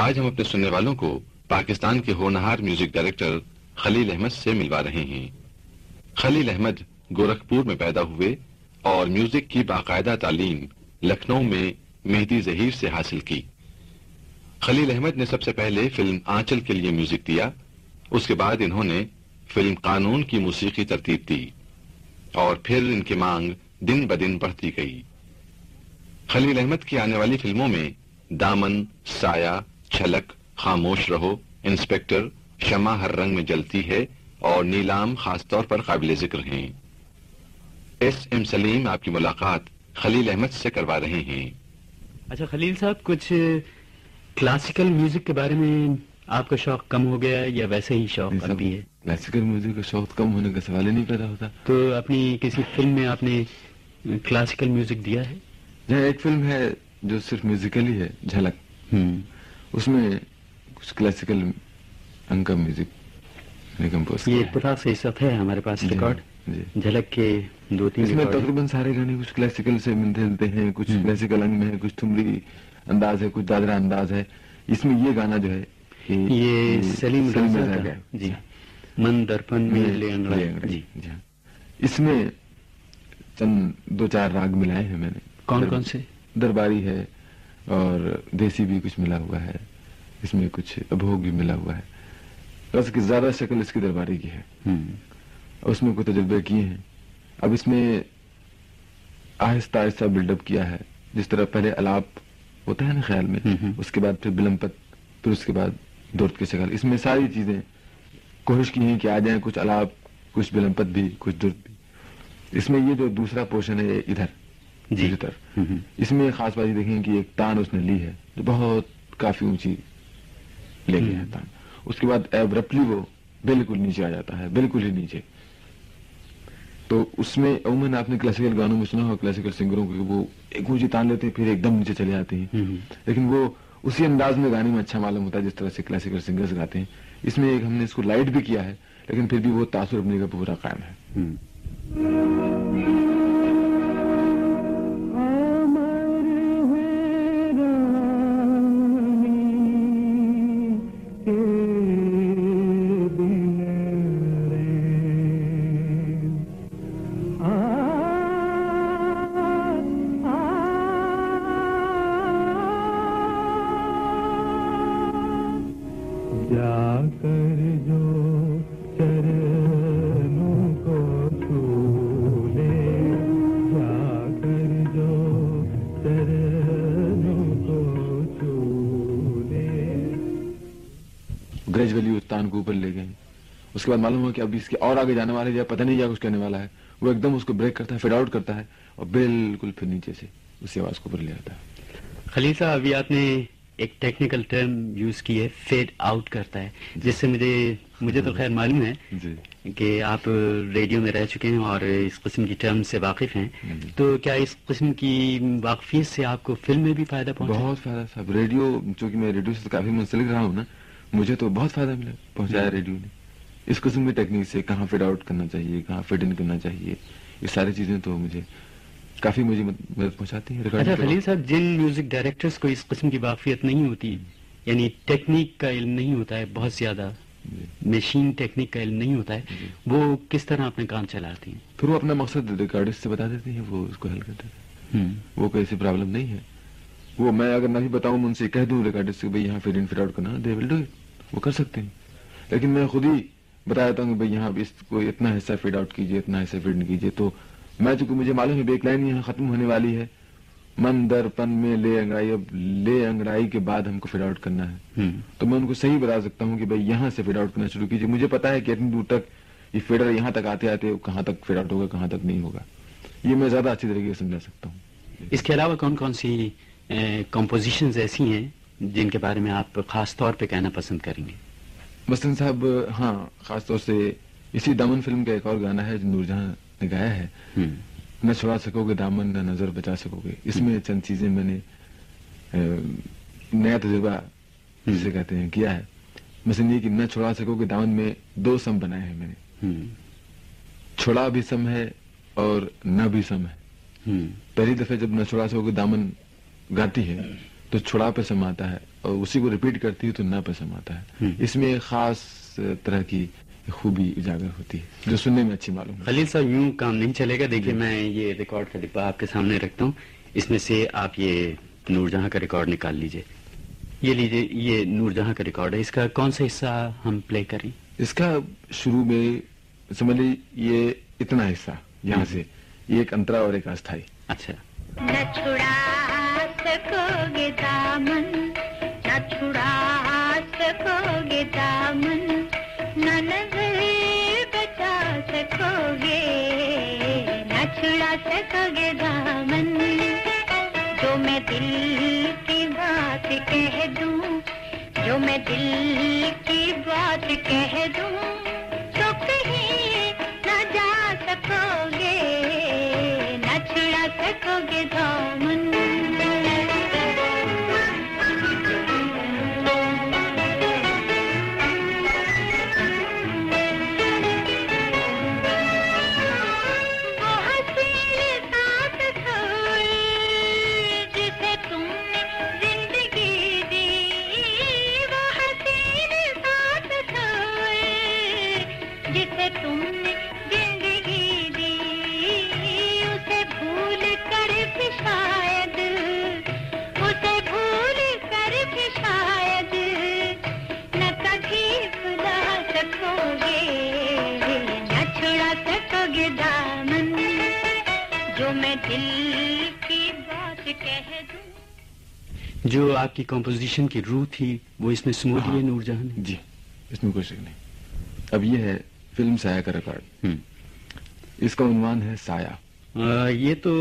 آج ہم اپنے سننے والوں کو پاکستان کے ہونہار میوزک ڈائریکٹر خلیل احمد سے ملوا رہے ہیں۔ خلیل احمد گورکھپور میں پیدا ہوئے اور میوزک کی باقاعدہ تعلیم لکھنؤ میں مہدی ظہیر سے حاصل کی۔ خلیل احمد نے سب سے پہلے فلم آنچل کے لیے میوزک دیا۔ اس کے بعد انہوں نے فلم قانون کی موسیقی ترتیب دی اور پھر ان کی مانگ دن بدن بڑھتی گئی۔ خلیل احمد کی آنے والی فلموں میں دامن، سایہ چھلک خاموش رہو۔ انسپیکٹر شمع ہر رنگ میں جلتی ہے اور نیلام خاص طور پر قابل ذکر ہیں۔ ایس ایم سلیم آپ کی ملاقات خلیل احمد سے کروا رہے ہیں۔ اچھا خلیل صاحب کچھ کلاسیکل میوزک کے بارے میں آپ کا شوق کم ہو گیا یا ویسے ہی شوق ابھی ہے؟ کلاسیکل میوزک کا شوق کم ہونے کا سوال ہی نہیں پیدا ہوتا۔ تو اپنی کسی فلم میں آپ نے کلاسیکل میوزک دیا ہے؟ ایک فلم ہے جو صرف میوزیکلی ہے جھلک۔ اس میں کچھ کلاسیکل انگ کا میوزک کمپوز یہ پورا ہے ہمارے پاس جی، ریکارڈ جی۔ جھلک کے دو تین اس میں۔ تقریباً سارے گانے کچھ کلاسیکل سے ملتے جلتے ہیں کچھ۔ کلاسیکل میں ہے کچھ ٹھمری انداز ہے کچھ دادرا انداز ہے۔ اس میں یہ گانا جو ہے یہ سلیم ہے۔ جی۔ من درپن میں جی۔ جی۔ اس میں چند دو چار راگ ملائے ہیں میں نے۔ کون کون سے؟ درباری ہے اور دیسی بھی کچھ ملا ہوا ہے اس میں کچھ ابھوگ بھی ملا ہوا ہے۔ بس کہ زیادہ شکل اس کی درباری کی ہے۔ اس میں کوئی تجربے کیے ہیں؟ اب اس میں آہستہ آہستہ بلڈ اپ کیا ہے۔ جس طرح پہلے الاپ ہوتا ہے نا خیال میں۔ اس کے بعد پھر بلمپت پھر اس کے بعد دورت کی شکل۔ اس میں ساری چیزیں کوشش کی ہیں کہ آ جائیں کچھ الاپ کچھ بلمپت بھی کچھ درد بھی۔ اس میں یہ جو دوسرا پورشن ہے یہ ادھر۔ جی طرف۔ اس میں خاص بات یہ دیکھیں کہ ایک تان اس نے لی ہے جو بہت کافی اونچی لے گیا ہے۔ تان اس کے بعد ایبرپلی وہ بالکل نیچے آ جاتا ہے بالکل ہی نیچے تو اس میں عموماً آپ نے کلاسیکل گانوں میں سنا ہو کلاسیکل سنگروں کو وہ ایک اونچی تان لیتے ہیں پھر ایک دم نیچے چلے جاتے ہیں۔ لیکن وہ اسی انداز میں گانے میں اچھا معلوم ہوتا ہے جس طرح سے کلاسیکل سنگرز گاتے ہیں اس میں ایک ہم نے اس کو لائٹ بھی کیا ہے لیکن پھر بھی وہ تاثر اپنے کا پورا قائم ہے اوپر لے گئے۔ اس کے بعد معلوم ہوا کہ اب اس کے اور آگے جانے والے یا پتہ نہیں کیا کچھ کرنے والا ہے وہ ایک دم اس کو بریک کرتا ہے فیڈ آؤٹ کرتا ہے اور بالکل پھر نیچے سے اسی آواز کو اوپر لے آتا ہے۔ خلیل صاحب ابھی آپ نے ایک ٹیکنیکل ٹرم یوز کی ہے فیڈ آؤٹ کرتا ہے جس سے مجھے مجھے تو خیر معلوم ہے جی۔ کہ آپ ریڈیو میں رہ چکے ہیں اور اس قسم کی ٹرم سے واقف ہیں۔ جی۔ تو کیا اس قسم کی واقفیت سے آپ کو فلم میں بھی فائدہ پہنچا؟ بہت فائدہ صاحب ریڈیو چونکہ میں ریڈیو سے کافی منسلک رہا ہوں نا مجھے تو بہت فائدہ ملا پہنچایا ریڈیو نے اس قسم کی ٹیکنیک سے کہاں فیڈ آؤٹ کرنا چاہیے کہاں فیڈ ان کرنا چاہیے یہ ساری چیزیں تو مجھے کافی مجھے مد- مدد پہنچاتی ہیں اچھا خلیل۔ صاحب جن میوزک ڈائریکٹرز کو اس قسم کی واقفیت نہیں ہوتی یعنی ٹیکنیک کا علم نہیں ہوتا ہے بہت زیادہ جی۔ مشین ٹیکنیک کا علم نہیں ہوتا ہے جی۔ وہ کس طرح اپنے کام چلاتے ہیں پھر وہ اپنا مقصد ریکارڈسٹ سے بتا دیتے ہیں وہ اس کو حل کر دیتے ہیں وہ کوئی ایسی پرابلم نہیں ہے وہ میں اگر نہ بھی بتاؤں ان سے کہہ دوں ریکارڈسٹ سے بھائی یہاں فیڈ ان آؤٹ کرنا دے ول ڈو اٹ وہ کر سکتے ہیں۔ لیکن میں خود ہی بتا دیتا ہوں کہ بھائی یہاں اس کو اتنا حصہ فیڈ آؤٹ کیجیے اتنا حصہ فیڈ ان کیجیے تو میں چونکہ مجھے معلوم ہے بیک لائن یہاں ختم ہونے والی ہے من در پن میں لے انگڑائی اب لے انگڑائی کے بعد ہم کو فیڈ آؤٹ کرنا ہے۔ تو میں ان کو صحیح بتا سکتا ہوں کہ بھائی یہاں سے فیڈ آؤٹ کرنا شروع کیجیے مجھے پتا ہے کہ اتنی دور تک یہ فیڈر یہاں تک آتے آتے کہاں تک فیڈ آؤٹ ہوگا کہاں تک نہیں ہوگا۔ یہ میں زیادہ اچھی طریقے سے سمجھا سکتا ہوں۔ اس کے علاوہ کون کون سی کمپوزیشنز ایسی ہیں جن کے بارے میں آپ خاص طور پہ کہنا پسند کریں گے۔ مثلاً صاحب ہاں خاص طور سے اسی دامن فلم کا ایک اور گانا ہے جو نور جہاں نے گایا ہے۔ نہ چھڑا سکو گے دامن نہ نظر بچا سکو گے اس میں چند چیزیں میں نے نیا تجربہ جسے کہتے ہیں کیا ہے۔ مثلاً یہ کہ نہ چھڑا سکو گے دامن میں دو سم بنائے ہیں میں نے۔ چھڑا بھی سم ہے اور نہ بھی سم ہے۔ پہلی دفعہ جب نہ چھڑا سکو گے دامن گاتی ہے تو چھڑا پہ سم آتا ہے اور اسی کو ریپیٹ کرتی ہے تو نہ پسند آتا ہے۔ اس میں ایک خاص طرح کی خوبی اجاگر ہوتی ہے جو سننے میں اچھی معلوم خلیل صاحب یوں کام نہیں چلے گا؟ دیکھیے میں یہ ریکارڈ کا ڈبا آپ کے سامنے رکھتا ہوں۔ اس میں سے آپ یہ نور جہاں کا ریکارڈ نکال لیجیے۔ یہ لیجیے یہ نور جہاں کا ریکارڈ ہے۔ اس کا کون سا حصہ ہم پلے کریں؟ اس کا شروع میں سمجھ یہ اتنا حصہ یہاں سے۔ یہ ایک انترا اور ایک استھائی اچھا۔ سکو گے دامن نہ چھڑا سکو گے دامن نہ نظر بچا سکو گے نہ چھڑا سکو گے دامن جو میں دل کی بات کہہ دوں جو میں دل کی بات کہہ دوں جو آپ کی کمپوزیشن کی روح تھی وہ اس میں سمو لیے نور جہاں جی اس میں کوئی شک نہیں۔ اب یہ ہے فلم سایہ کا ریکارڈ۔ اس کا عنوان ہے سایہ۔ یہ تو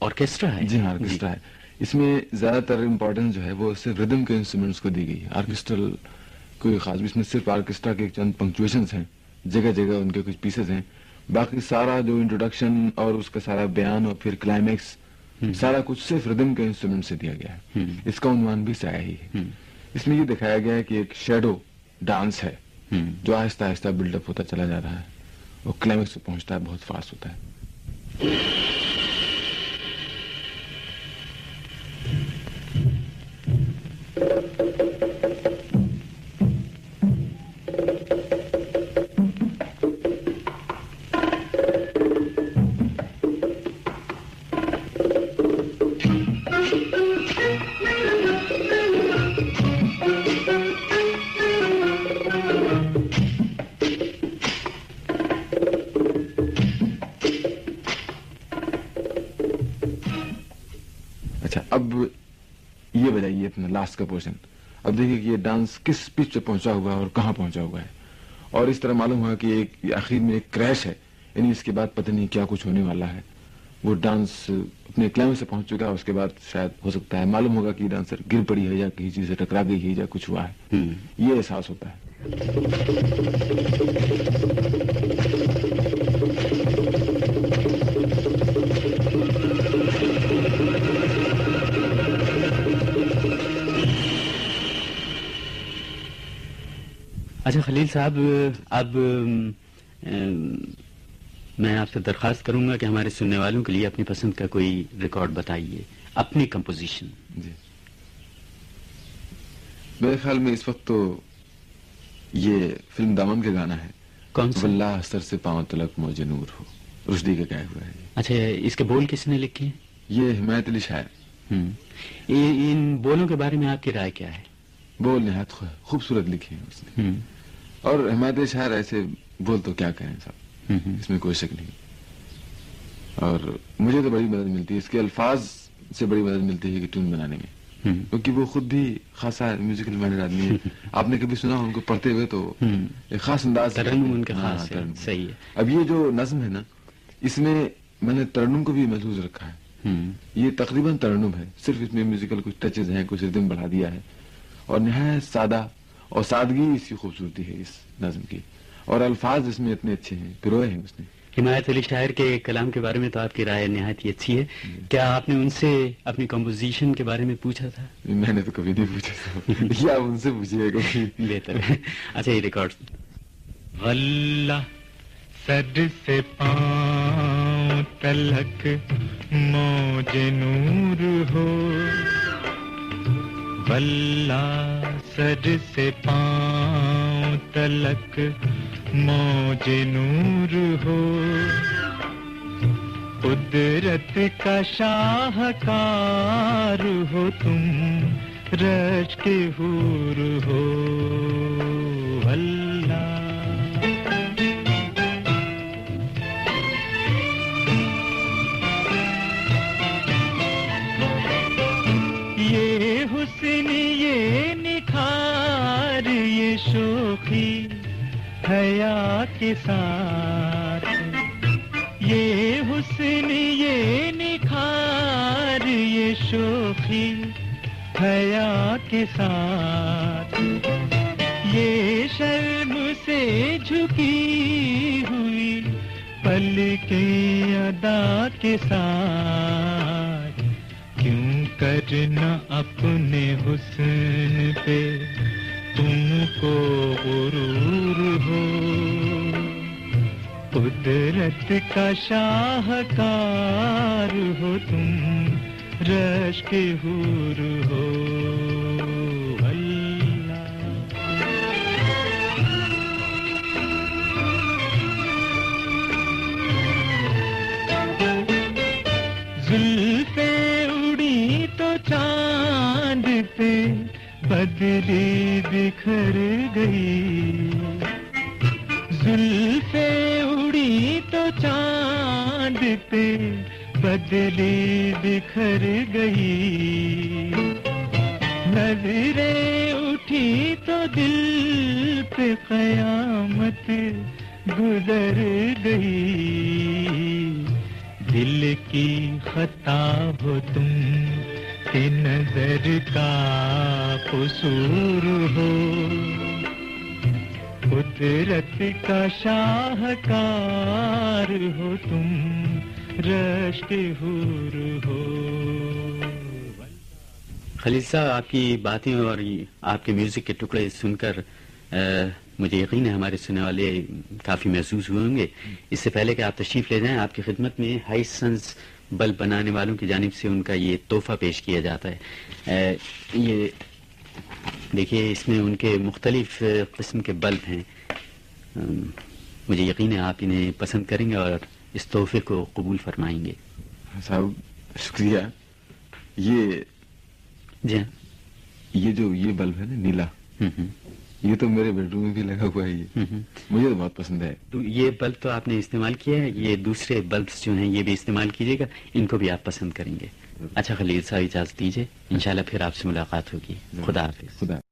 آرکیسٹرا ہے۔ جی ہاں آرکیسٹرا ہے۔ اس میں زیادہ تر امپورٹنس جو ہے وہ صرف ردم کے انسٹرومنٹس کو دی گئی ہے۔ آرکیسٹرل کوئی خاص اس میں صرف آرکیسٹرا کے چند پنکچویشنس ہیں۔ جگہ جگہ ان کے کچھ پیسز ہیں۔ باقی سارا جو انٹروڈکشن اور اس کا سارا بیان اور پھر کلائمیکس سارا کچھ صرف ردم کے انسٹرومنٹ سے دیا گیا ہے۔ اس کا عنوان بھی سایہ ہی ہے۔ اس میں یہ دکھایا گیا ہے کہ ایک شیڈو ڈانس ہے۔ جو آہستہ آہستہ بلڈ اپ ہوتا چلا جا رہا ہے اور کلائمیکس پہ پہنچتا ہے بہت فاسٹ ہوتا ہے لاسٹ کا پورشن۔ اب دیکھیے کہ یہ ڈانس کس پچ پہ پہنچا ہوا ہے اور کہاں پہنچا ہوا ہے۔ اور اس طرح معلوم ہوا کہ ایک آخر میں ایک کریش ہے۔ یعنی اس کے بعد پتہ نہیں کیا کچھ ہونے والا ہے۔ وہ ڈانس اپنے کلائم سے پہنچ چکا ہے اس کے بعد شاید ہو سکتا ہے معلوم ہوگا کہ ڈانسر گر پڑی ہے یا کسی چیز سے ٹکرا گئی ہے یا کچھ ہوا ہے۔ یہ احساس ہوتا ہے۔ اچھا خلیل صاحب اب میں آپ سے درخواست کروں گا کہ ہمارے سننے والوں کے لیے اپنی پسند کا کوئی ریکارڈ بتائیے اپنی کمپوزیشن۔ جی۔ میرے خیال میں اس وقت تو یہ فلم دامن کا گانا ہے۔ کون سا؟ واللہ سر سے پاؤں تلک موج نور ہو۔ رشدی کا گایا ہوا ہے۔ اچھا اس کے بول کس نے لکھے؟ ہیں یہ حمایت علی شاعر۔ ان بولوں کے بارے میں آپ کی رائے کیا ہے؟ بول نہایت خو- خوبصورت لکھے ہیں اس نے۔ اور حمایت شاعر ایسے بول تو کیا کہیں صاحب۔ اس میں کوئی شک نہیں اور مجھے تو بڑی مدد ملتی ہے اس کے الفاظ سے بڑی مدد ملتی ہے کہ ٹون بنانے میں۔ کیونکہ وہ خود بھی خاصا میوزیکل مائنڈ آدمی ہے آپ نے کبھی سنا ان کو پڑھتے ہوئے تو۔ ایک خاص انداز ہاں،۔ صحیح ہے اب یہ جو نظم ہے نا اس میں میں نے ترنم کو بھی محسوس رکھا ہے۔ یہ تقریباً ترنم ہے صرف اس میں میوزیکل کچھ ٹچز ہیں کچھ ردم بڑھا دیا ہے اور نہایت سادہ اور سادگی اس کی خوبصورتی ہے اس نظم کی۔ اور الفاظ اس میں اتنے اچھے ہیں پروئے ہیں اس نے۔ حمایت علی شاعر کے کلام کے بارے میں تو آپ کی رائے نہایت ہی اچھی ہے۔ کیا آپ نے ان سے اپنی کمپوزیشن کے بارے میں پوچھا تھا؟ میں نے تو کبھی نہیں پوچھا تھا۔ آپ ان سے پوچھیے کبھی بہتر۔ ہے اچھا یہ ریکارڈ غلہ سر سے پاؤں تلک موج نور ہو۔ واللہ سر سے پاؤں تلک موج نور ہو۔ قدرت کا شاہکار ہو تم رش کے حور ہو۔ حیا کے ساتھ۔ یہ حسن، یہ نکھار، یہ شوخی حیا کے ساتھ۔ یہ شرم سے جھکی ہوئی پل کے ادا کے ساتھ۔ کیوں کرنا اپنے حسن پہ؟ تم کو غرور ہو قدرت کا شاہکار ہو تم رش کے حور ہو بدلی بکھر گئی۔ زلفیں اڑی تو چاند پہ بدلی بکھر گئی۔ نظریں اٹھی تو دل پہ قیامت گزر گئی۔ دل کی خطا ہو تم کہ نظر کا قصور ہو۔ قدرت کا شاہکار ہو تم رشک حور ہو۔ خلیل صاحب، آپ کی باتیں اور آپ کے میوزک کے ٹکڑے سن کر مجھے یقین ہے ہمارے سننے والے کافی محسوس ہوئے ہوں گے۔ اس سے پہلے کہ آپ تشریف لے جائیں، آپ کی خدمت میں ہائی سنس بلب بنانے والوں کی جانب سے ان کا یہ تحفہ پیش کیا جاتا ہے۔ یہ دیکھیے اس میں ان کے مختلف قسم کے بلب ہیں۔ مجھے یقین ہے آپ انہیں پسند کریں گے اور اس تحفے کو قبول فرمائیں گے۔ صاحب شکریہ۔ یہ جی ہاں۔ یہ جو یہ بلب ہے نا نیلا۔ یہ تو میرے بیڈ روم میں بھی لگا ہوا ہے یہ۔ مجھے تو بہت پسند ہے۔ تو یہ بلب تو آپ نے استعمال کیا ہے یہ دوسرے بلبس جو ہیں یہ بھی استعمال کیجیے گا۔ ان کو بھی آپ پسند کریں گے۔ اچھا خلیل صاحب اجازت دیجیے۔ انشاءاللہ پھر آپ سے ملاقات ہوگی۔ خدا حافظ۔ خدا